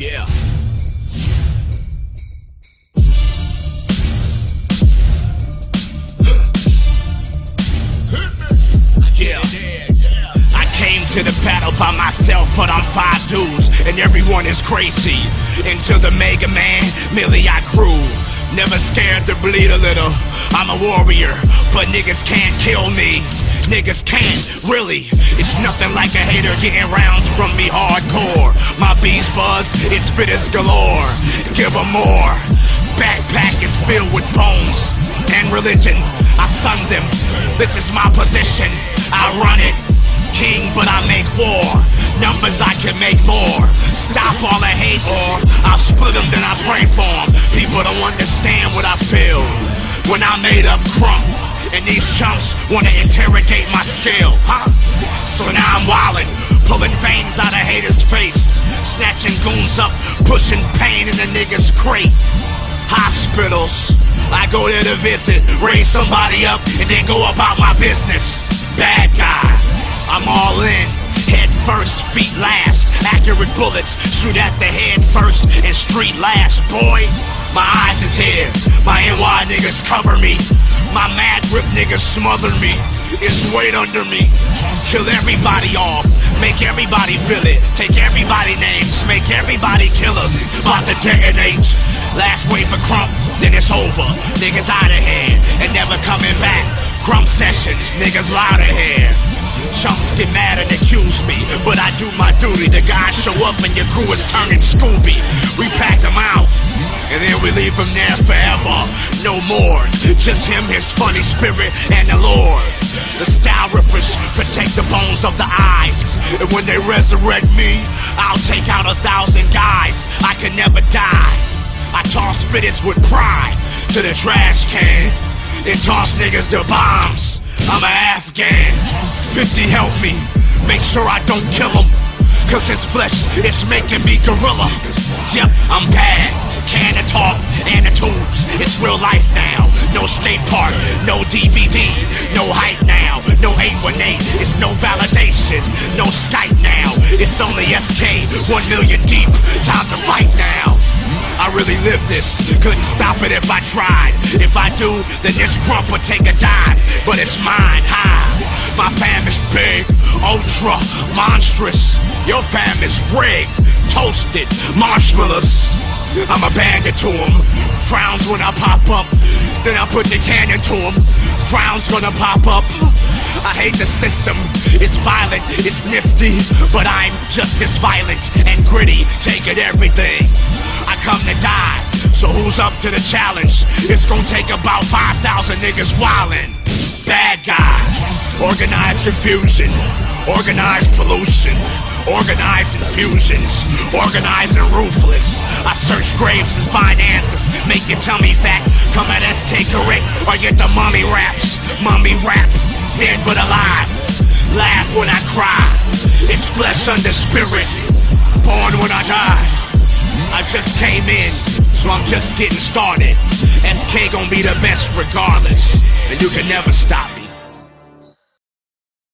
Yeah. Yeah. I came to the battle by myself, but I'm five dudes, and everyone is crazy. Into the Mega Man, Millie I grew. Never scared to bleed a little. I'm a warrior, but niggas can't kill me. Niggas can't, really. It's nothing like a hater getting rounds from me hardcore. My beast buzz it's spitters galore. Give Give 'em more. Backpack is filled with bones and religion. I sun them. This is my position. I run it. King, but I make war. Numbers I can make more. Stop all the hate or I'll split them, then I pray for them. People don't understand what I feel when I made up krump. And these chumps wanna interrogate my skill, huh? So now I'm wildin', pulling veins out of haters' face. Snatching goons up, pushing pain in the niggas' crate hospitals. I go there to visit, raise somebody up, and then go about my business. Bad guy, I'm all in. Head first, feet last. Accurate bullets, shoot at the head first and street last. Boy, my eyes is here. My NY niggas cover me. My mad rip niggas smother me. It's weight under me. Kill everybody off. Make everybody feel it. Take everybody names. Make everybody killers. About to detonate. Last wave for Krump, then it's over. Niggas out of here and never coming back. Krump sessions, niggas louder here. Chumps get mad and accuse me, but I do my duty. The guys show up and your crew is turning Scooby. We pack them out. And then we leave him there forever. No more. Just him, his funny spirit, and the Lord. The style rippers protect the bones of the eyes. And when they resurrect me, I'll take out a thousand guys. I can never die. I toss fitteds with pride to the trash can. And toss niggas their bombs. I'm a Afghan. 50 help me. Make sure I don't kill him. Cause his flesh is making me gorilla. Yep, I'm bad. Can of talk and the tubes. It's real life now. No state park, no DVD, no couldn't stop it if I tried. If I do, then this grump would take a dive. But it's mine, high. My fam is big, ultra, monstrous. Your fam is rigged, toasted, marshmallows. I'm a bandit to him. Frowns when I pop up, then I put the cannon to him. Frowns gonna pop up. I hate the system. It's violent, it's nifty, but I'm just as violent and gritty, taking everything. I come to die, so who's up to the challenge? It's gonna take about 5,000 niggas wildin'. Bad guy, organized confusion, organized pollution, organized infusions, organized and ruthless. I search graves and find answers, make your tummy fat. Come at SK correct, or get the mummy raps. Mummy rap, dead but alive. Laugh when I cry. It's flesh under spirit. Born when I die. I just came in, so I'm just getting started. SK gonna be the best regardless, and you can never stop me.